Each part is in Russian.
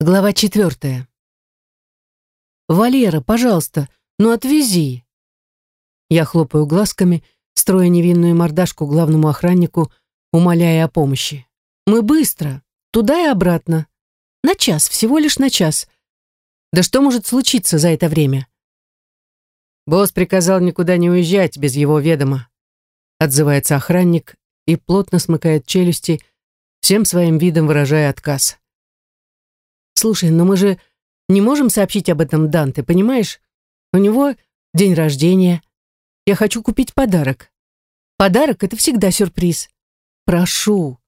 Глава четвертая. «Валера, пожалуйста, ну отвези!» Я хлопаю глазками, строя невинную мордашку главному охраннику, умоляя о помощи. «Мы быстро, туда и обратно. На час, всего лишь на час. Да что может случиться за это время?» «Босс приказал никуда не уезжать без его ведома», отзывается охранник и плотно смыкает челюсти, всем своим видом выражая отказ. Слушай, но мы же не можем сообщить об этом Данте, понимаешь? У него день рождения. Я хочу купить подарок. Подарок — это всегда сюрприз. Прошу.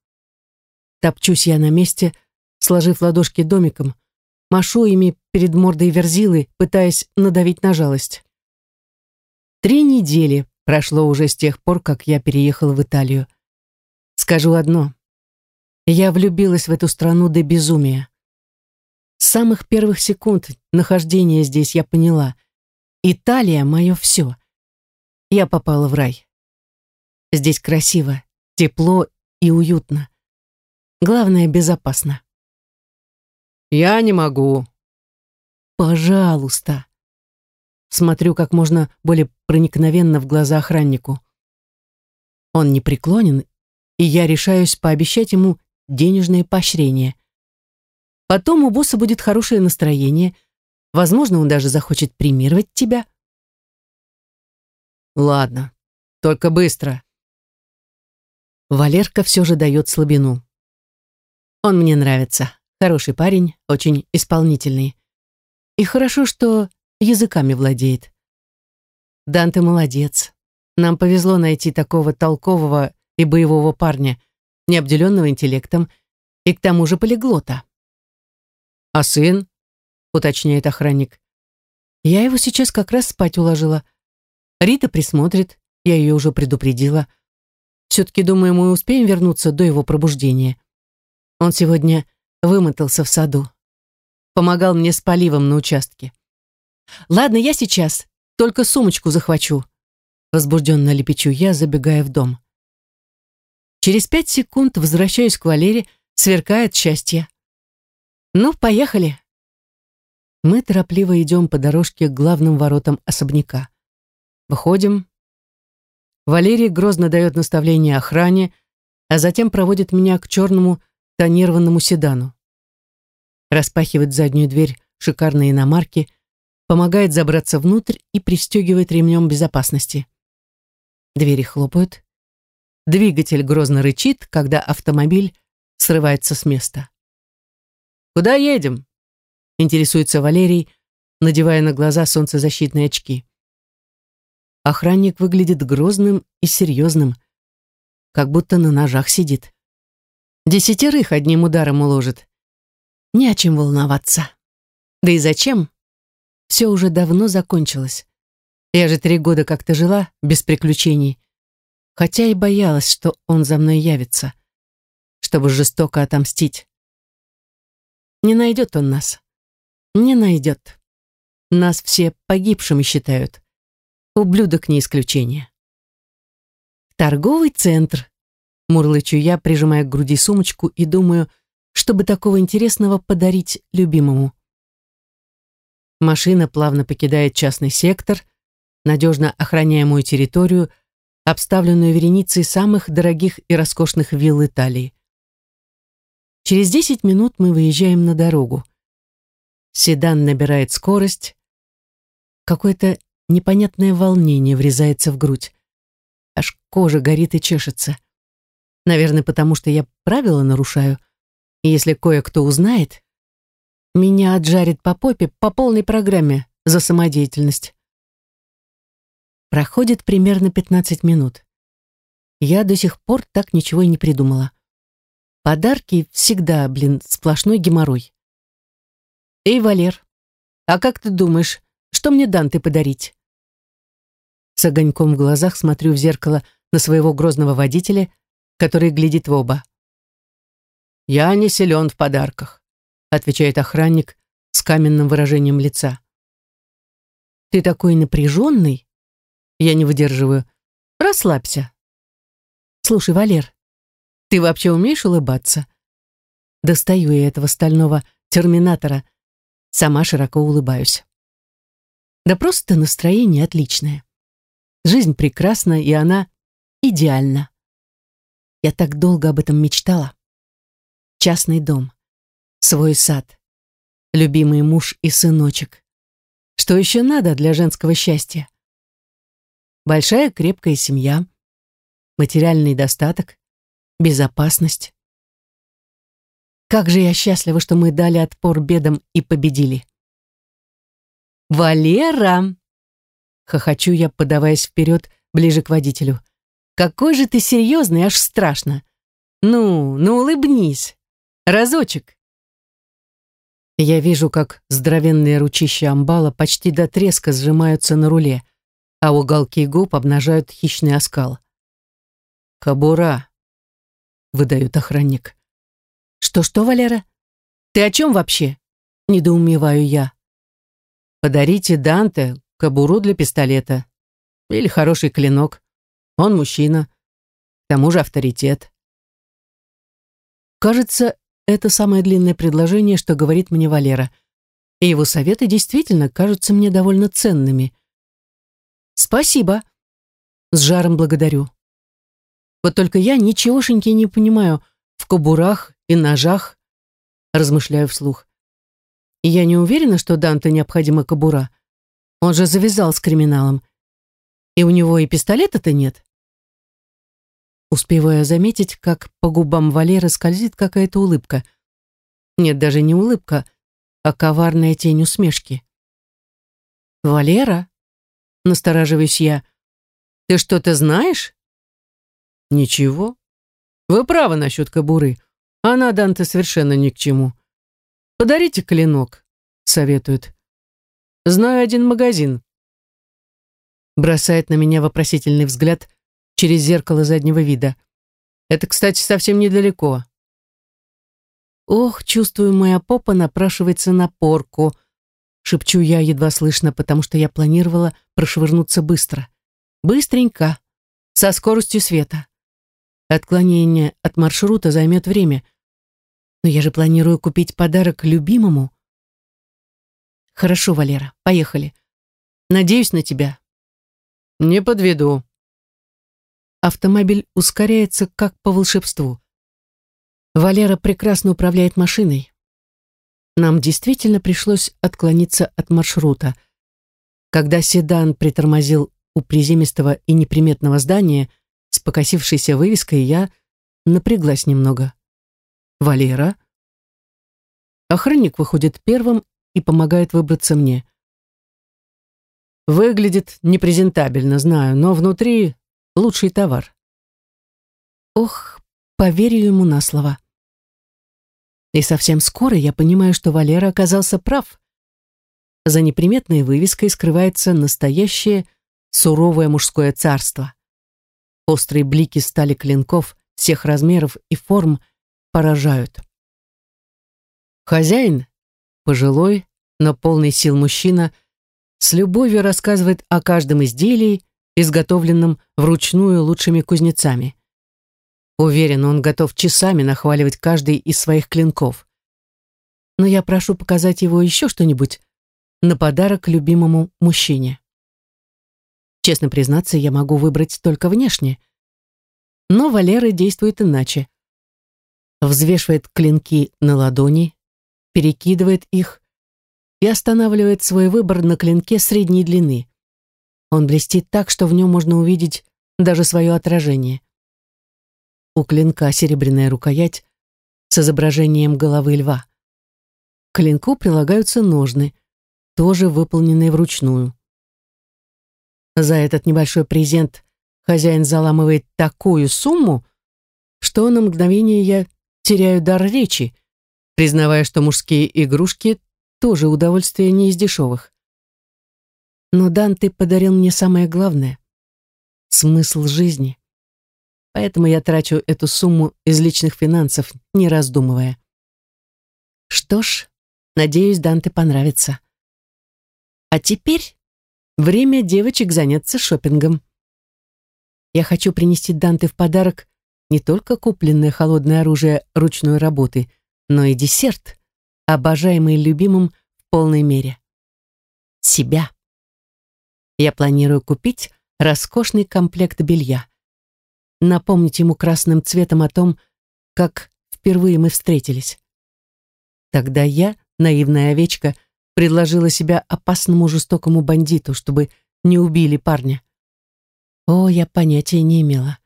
Топчусь я на месте, сложив ладошки домиком, машу ими перед мордой верзилы, пытаясь надавить на жалость. Три недели прошло уже с тех пор, как я переехал в Италию. Скажу одно. Я влюбилась в эту страну до безумия. С самых первых секунд нахождения здесь я поняла. Италия — мое все. Я попала в рай. Здесь красиво, тепло и уютно. Главное, безопасно. Я не могу. Пожалуйста. Смотрю как можно более проникновенно в глаза охраннику. Он непреклонен, и я решаюсь пообещать ему денежное поощрение. Потом у босса будет хорошее настроение. Возможно, он даже захочет премировать тебя. Ладно, только быстро. Валерка все же дает слабину. Он мне нравится. Хороший парень, очень исполнительный. И хорошо, что языками владеет. Данте молодец. Нам повезло найти такого толкового и боевого парня, не обделенного интеллектом, и к тому же полиглота. «А сын?» — уточняет охранник. «Я его сейчас как раз спать уложила. Рита присмотрит, я ее уже предупредила. Все-таки, думаю, мы успеем вернуться до его пробуждения. Он сегодня вымотался в саду. Помогал мне с поливом на участке. Ладно, я сейчас, только сумочку захвачу. Возбужденно лепечу я, забегая в дом. Через пять секунд возвращаюсь к Валере, сверкает счастье. «Ну, поехали!» Мы торопливо идем по дорожке к главным воротам особняка. Выходим. Валерий грозно дает наставление охране, а затем проводит меня к черному тонированному седану. Распахивает заднюю дверь шикарной иномарки, помогает забраться внутрь и пристегивает ремнем безопасности. Двери хлопают. Двигатель грозно рычит, когда автомобиль срывается с места. «Куда едем?» — интересуется Валерий, надевая на глаза солнцезащитные очки. Охранник выглядит грозным и серьезным, как будто на ножах сидит. Десятерых одним ударом уложит. Не о чем волноваться. Да и зачем? Все уже давно закончилось. Я же три года как-то жила без приключений, хотя и боялась, что он за мной явится, чтобы жестоко отомстить. Не найдет он нас. Не найдет. Нас все погибшими считают. Ублюдок не исключение. Торговый центр. Мурлычу я, прижимая к груди сумочку и думаю, чтобы такого интересного подарить любимому. Машина плавно покидает частный сектор, надежно охраняемую территорию, обставленную вереницей самых дорогих и роскошных вилл Италии. Через 10 минут мы выезжаем на дорогу. Седан набирает скорость. Какое-то непонятное волнение врезается в грудь. Аж кожа горит и чешется. Наверное, потому что я правила нарушаю. И если кое-кто узнает, меня отжарит по попе по полной программе за самодеятельность. Проходит примерно 15 минут. Я до сих пор так ничего и не придумала. Подарки всегда, блин, сплошной геморрой. Эй, Валер, а как ты думаешь, что мне Данте подарить? С огоньком в глазах смотрю в зеркало на своего грозного водителя, который глядит в оба. «Я не силен в подарках», — отвечает охранник с каменным выражением лица. «Ты такой напряженный?» Я не выдерживаю. «Расслабься». «Слушай, Валер, ты вообще умеешь улыбаться? Достаю я этого стального терминатора. Сама широко улыбаюсь. Да просто настроение отличное. Жизнь прекрасна, и она идеальна. Я так долго об этом мечтала. Частный дом, свой сад, любимый муж и сыночек. Что еще надо для женского счастья? Большая крепкая семья, материальный достаток, безопасность. Как же я счастлива, что мы дали отпор бедам и победили. «Валера!» — хохочу я, подаваясь вперед, ближе к водителю. «Какой же ты серьезный, аж страшно! Ну, ну улыбнись! Разочек!» Я вижу, как здоровенные ручища амбала почти до треска сжимаются на руле, а уголки губ обнажают хищный оскал. «Кабура!» — выдает охранник. «Что-что, Валера? Ты о чем вообще?» — недоумеваю я. «Подарите Данте кобуру для пистолета. Или хороший клинок. Он мужчина. К тому же авторитет». Кажется, это самое длинное предложение, что говорит мне Валера. И его советы действительно кажутся мне довольно ценными. «Спасибо», — с жаром благодарю. Вот только я ничегошеньки не понимаю в кобурах и ножах, размышляю вслух. И я не уверена, что Данте необходима кобура. Он же завязал с криминалом. И у него и пистолета-то нет. Успеваю заметить, как по губам Валеры скользит какая-то улыбка. Нет, даже не улыбка, а коварная тень усмешки. «Валера?» — настораживаюсь я. «Ты что-то знаешь?» Ничего. Вы правы насчет кобуры. Она Данте совершенно ни к чему. Подарите клинок, советует. Знаю один магазин. Бросает на меня вопросительный взгляд через зеркало заднего вида. Это, кстати, совсем недалеко. Ох, чувствую, моя попа напрашивается на порку. Шепчу я едва слышно, потому что я планировала прошвырнуться быстро. Быстренько, со скоростью света. Отклонение от маршрута займет время. Но я же планирую купить подарок любимому. Хорошо, Валера, поехали. Надеюсь на тебя. Не подведу. Автомобиль ускоряется, как по волшебству. Валера прекрасно управляет машиной. Нам действительно пришлось отклониться от маршрута. Когда седан притормозил у приземистого и неприметного здания, с покосившейся вывеской, я напряглась немного. «Валера?» Охранник выходит первым и помогает выбраться мне. Выглядит непрезентабельно, знаю, но внутри лучший товар. Ох, поверю ему на слово. И совсем скоро я понимаю, что Валера оказался прав. За неприметной вывеской скрывается настоящее суровое мужское царство. Острые блики стали клинков всех размеров и форм поражают. Хозяин, пожилой, но полный сил мужчина, с любовью рассказывает о каждом изделии, изготовленном вручную лучшими кузнецами. Уверен, он готов часами нахваливать каждый из своих клинков. Но я прошу показать его еще что-нибудь на подарок любимому мужчине. Честно признаться, я могу выбрать только внешне. Но Валера действует иначе. Взвешивает клинки на ладони, перекидывает их и останавливает свой выбор на клинке средней длины. Он блестит так, что в нем можно увидеть даже свое отражение. У клинка серебряная рукоять с изображением головы льва. К клинку прилагаются ножны, тоже выполненные вручную. За этот небольшой презент хозяин заламывает такую сумму, что на мгновение я теряю дар речи, признавая, что мужские игрушки тоже удовольствие не из дешевых. Но Данте подарил мне самое главное — смысл жизни. Поэтому я трачу эту сумму из личных финансов, не раздумывая. Что ж, надеюсь, Данте понравится. А теперь Время девочек заняться шопингом. Я хочу принести Данте в подарок не только купленное холодное оружие ручной работы, но и десерт, обожаемый любимым в полной мере. Себя. Я планирую купить роскошный комплект белья. Напомнить ему красным цветом о том, как впервые мы встретились. Тогда я, наивная овечка, предложила себя опасному жестокому бандиту, чтобы не убили парня. О, я понятия не имела,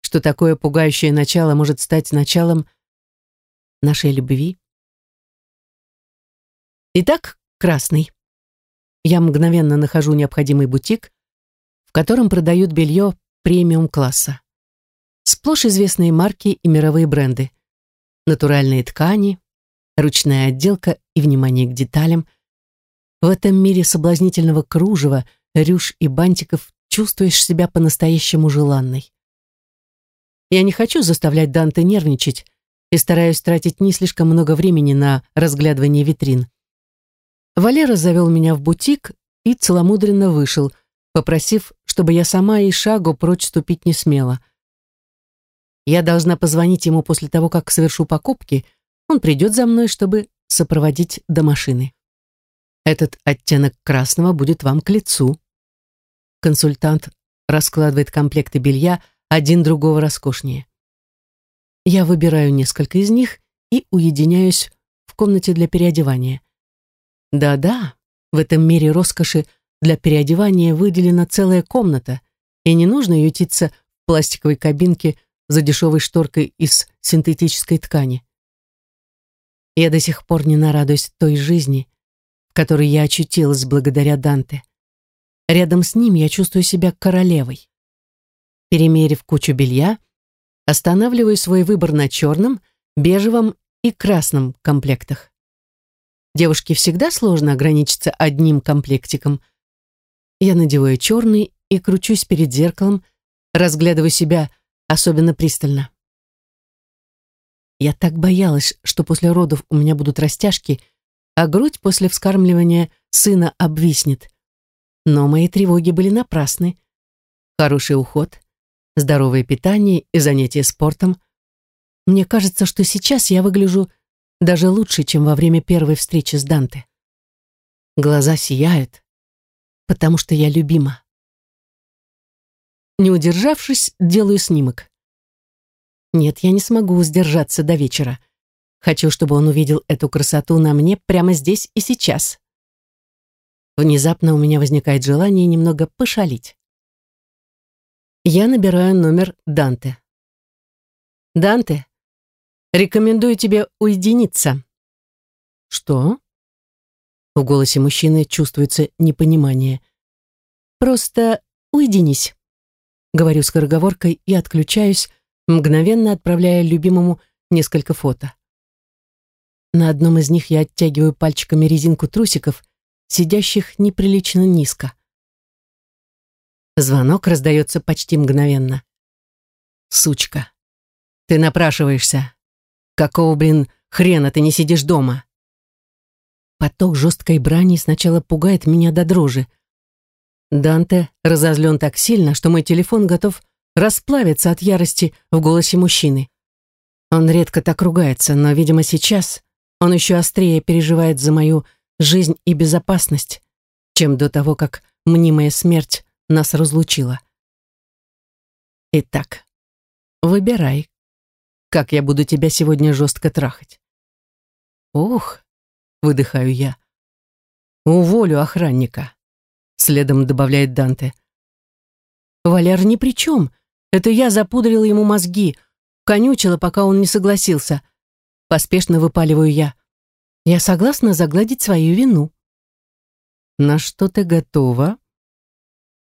что такое пугающее начало может стать началом нашей любви. Итак, красный. Я мгновенно нахожу необходимый бутик, в котором продают белье премиум-класса. Сплошь известные марки и мировые бренды. Натуральные ткани, ручная отделка и внимание к деталям. В этом мире соблазнительного кружева, рюш и бантиков чувствуешь себя по-настоящему желанной. Я не хочу заставлять Данте нервничать и стараюсь тратить не слишком много времени на разглядывание витрин. Валера завел меня в бутик и целомудренно вышел, попросив, чтобы я сама и шагу прочь ступить не смела. Я должна позвонить ему после того, как совершу покупки, он придет за мной, чтобы сопроводить до машины. Этот оттенок красного будет вам к лицу. Консультант раскладывает комплекты белья, один другого роскошнее. Я выбираю несколько из них и уединяюсь в комнате для переодевания. Да-да, в этом мире роскоши для переодевания выделена целая комната, и не нужно ютиться в пластиковой кабинке за дешевой шторкой из синтетической ткани. Я до сих пор не нарадуюсь той жизни, которой я очутилась благодаря Данте. Рядом с ним я чувствую себя королевой. Перемерив кучу белья, останавливаю свой выбор на черном, бежевом и красном комплектах. Девушке всегда сложно ограничиться одним комплектиком. Я надеваю черный и кручусь перед зеркалом, разглядываю себя особенно пристально. Я так боялась, что после родов у меня будут растяжки, а грудь после вскармливания сына обвиснет. Но мои тревоги были напрасны. Хороший уход, здоровое питание и занятия спортом. Мне кажется, что сейчас я выгляжу даже лучше, чем во время первой встречи с Данте. Глаза сияют, потому что я любима. Не удержавшись, делаю снимок. Нет, я не смогу сдержаться до вечера. Хочу, чтобы он увидел эту красоту на мне прямо здесь и сейчас. Внезапно у меня возникает желание немного пошалить. Я набираю номер Данте. «Данте, рекомендую тебе уединиться». «Что?» В голосе мужчины чувствуется непонимание. «Просто уединись», — говорю скороговоркой и отключаюсь, мгновенно отправляя любимому несколько фото. На одном из них я оттягиваю пальчиками резинку трусиков — сидящих неприлично низко. Звонок раздается почти мгновенно. «Сучка, ты напрашиваешься. Какого, блин, хрена ты не сидишь дома?» Поток жесткой брани сначала пугает меня до дрожи. Данте разозлен так сильно, что мой телефон готов расплавиться от ярости в голосе мужчины. Он редко так ругается, но, видимо, сейчас он еще острее переживает за мою жизнь и безопасность, чем до того, как мнимая смерть нас разлучила. Итак, выбирай, как я буду тебя сегодня жестко трахать. Ох, выдыхаю я. Уволю охранника, следом добавляет Данте. Валер ни при чем. Это я запудрила ему мозги, конючила, пока он не согласился. Поспешно выпаливаю я. Я согласна загладить свою вину. На что ты готова?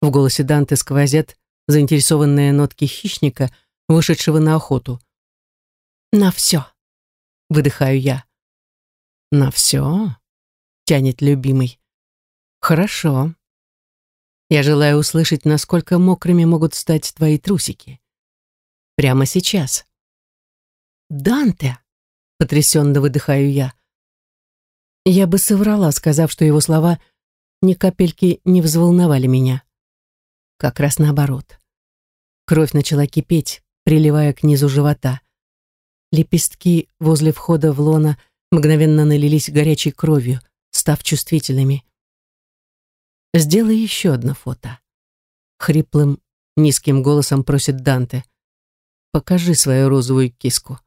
В голосе Данте сквозят заинтересованные нотки хищника, вышедшего на охоту. На все, выдыхаю я. На все? Тянет любимый. Хорошо. Я желаю услышать, насколько мокрыми могут стать твои трусики. Прямо сейчас. Данте, потрясенно выдыхаю я. Я бы соврала, сказав, что его слова ни капельки не взволновали меня. Как раз наоборот. Кровь начала кипеть, приливая к низу живота. Лепестки возле входа в лона мгновенно налились горячей кровью, став чувствительными. «Сделай еще одно фото». Хриплым, низким голосом просит Данте. «Покажи свою розовую киску».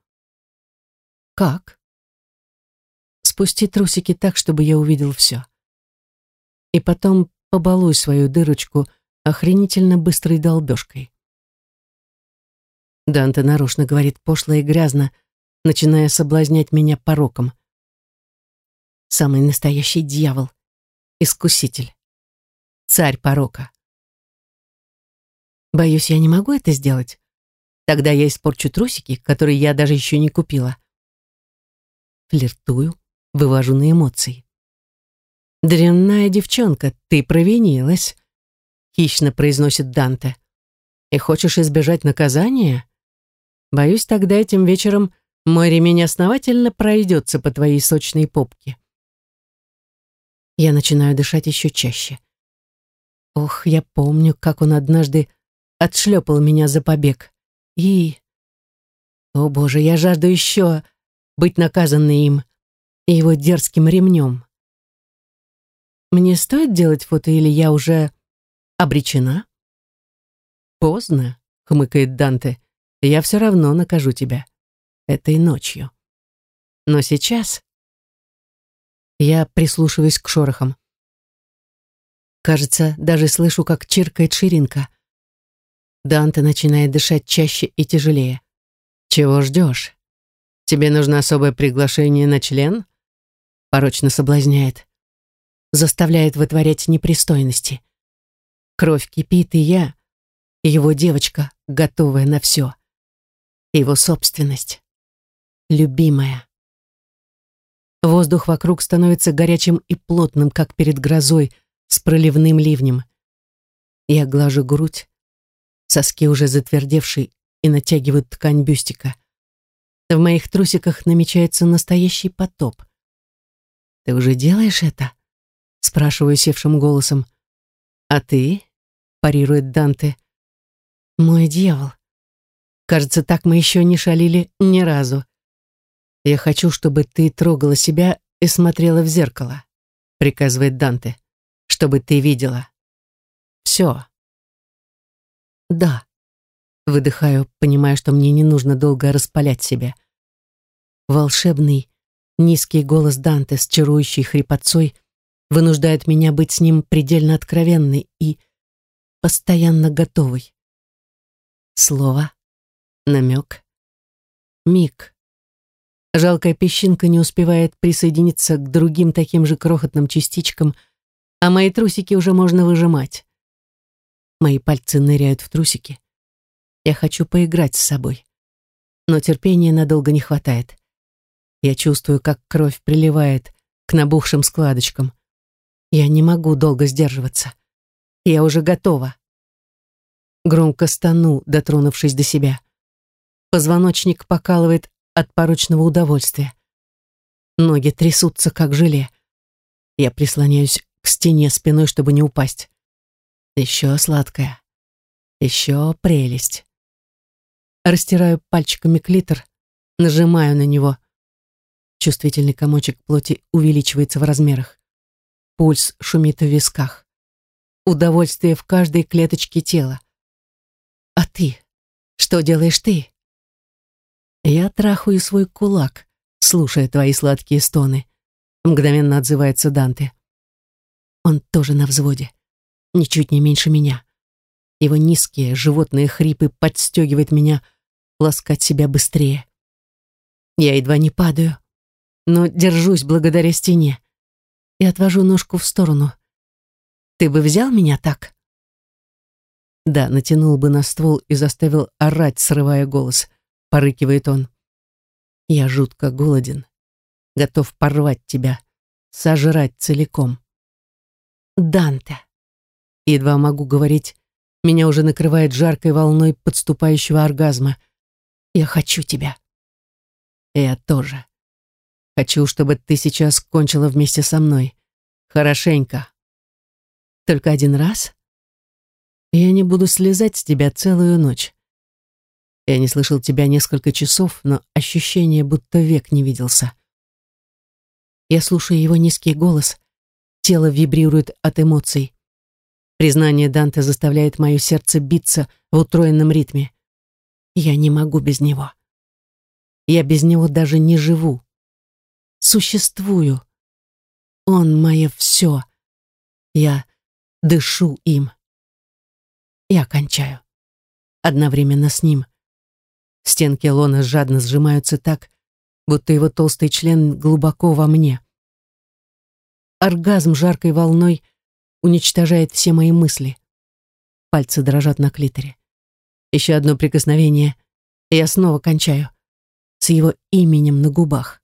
«Как?» «Спусти трусики так, чтобы я увидел все. И потом побалуй свою дырочку охренительно быстрой долбежкой». Данте нарочно говорит пошло и грязно, начиная соблазнять меня пороком. Самый настоящий дьявол, искуситель, царь порока. Боюсь, я не могу это сделать. Тогда я испорчу трусики, которые я даже еще не купила. Флиртую, вывожу на эмоции. «Дрянная девчонка, ты провинилась», — хищно произносит Данте. «И хочешь избежать наказания? Боюсь, тогда этим вечером мой ремень основательно пройдется по твоей сочной попке». Я начинаю дышать еще чаще. Ох, я помню, как он однажды отшлепал меня за побег. И... О боже, я жажду еще быть наказанной им и его дерзким ремнем. Мне стоит делать фото или я уже обречена? Поздно, хмыкает Данте. Я все равно накажу тебя. Этой ночью. Но сейчас... Я прислушиваюсь к шорохам. Кажется, даже слышу, как чиркает ширинка. Данте начинает дышать чаще и тяжелее. «Чего ждешь? Тебе нужно особое приглашение на член?» Порочно соблазняет. Заставляет вытворять непристойности. Кровь кипит, и я, его девочка, готовая на все. Его собственность. Любимая. Воздух вокруг становится горячим и плотным, как перед грозой, с проливным ливнем. Я глажу грудь, соски уже затвердевшие и натягивают ткань бюстика. В моих трусиках намечается настоящий потоп. «Ты уже делаешь это?» — спрашиваю севшим голосом. «А ты?» — парирует Данте. «Мой дьявол. Кажется, так мы еще не шалили ни разу. Я хочу, чтобы ты трогала себя и смотрела в зеркало», — приказывает Данте. «Чтобы ты видела. Все». «Да», — выдыхаю, понимая, что мне не нужно долго распалять себя. Волшебный, низкий голос Данте с чарующей хрипотцой вынуждает меня быть с ним предельно откровенной и постоянно готовой. Слово, намек, миг. Жалкая песчинка не успевает присоединиться к другим таким же крохотным частичкам, а мои трусики уже можно выжимать. Мои пальцы ныряют в трусики. Я хочу поиграть с собой. Но терпения надолго не хватает. Я чувствую, как кровь приливает к набухшим складочкам. Я не могу долго сдерживаться. Я уже готова. Громко стану, дотронувшись до себя. Позвоночник покалывает от порочного удовольствия. Ноги трясутся, как желе. Я прислоняюсь к стене спиной, чтобы не упасть. Еще сладкая. Еще прелесть. Растираю пальчиками клитор, нажимаю на него. Чувствительный комочек плоти увеличивается в размерах. Пульс шумит в висках. Удовольствие в каждой клеточке тела. А ты? Что делаешь ты? Я трахаю свой кулак, слушая твои сладкие стоны. Мгновенно отзывается Данте. Он тоже на взводе ничуть не меньше меня. Его низкие животные хрипы подстегивают меня ласкать себя быстрее. Я едва не падаю, но держусь благодаря стене и отвожу ножку в сторону. Ты бы взял меня так? Да, натянул бы на ствол и заставил орать, срывая голос, порыкивает он. Я жутко голоден, готов порвать тебя, сожрать целиком. Данте. Едва могу говорить, меня уже накрывает жаркой волной подступающего оргазма. Я хочу тебя. Я тоже. Хочу, чтобы ты сейчас кончила вместе со мной. Хорошенько. Только один раз? Я не буду слезать с тебя целую ночь. Я не слышал тебя несколько часов, но ощущение, будто век не виделся. Я слушаю его низкий голос. Тело вибрирует от эмоций. Признание Данте заставляет мое сердце биться в утроенном ритме. Я не могу без него. Я без него даже не живу. Существую. Он мое все. Я дышу им. Я кончаю. Одновременно с ним. Стенки лона жадно сжимаются так, будто его толстый член глубоко во мне. Оргазм жаркой волной уничтожает все мои мысли. Пальцы дрожат на клиторе. Еще одно прикосновение, и я снова кончаю. С его именем на губах.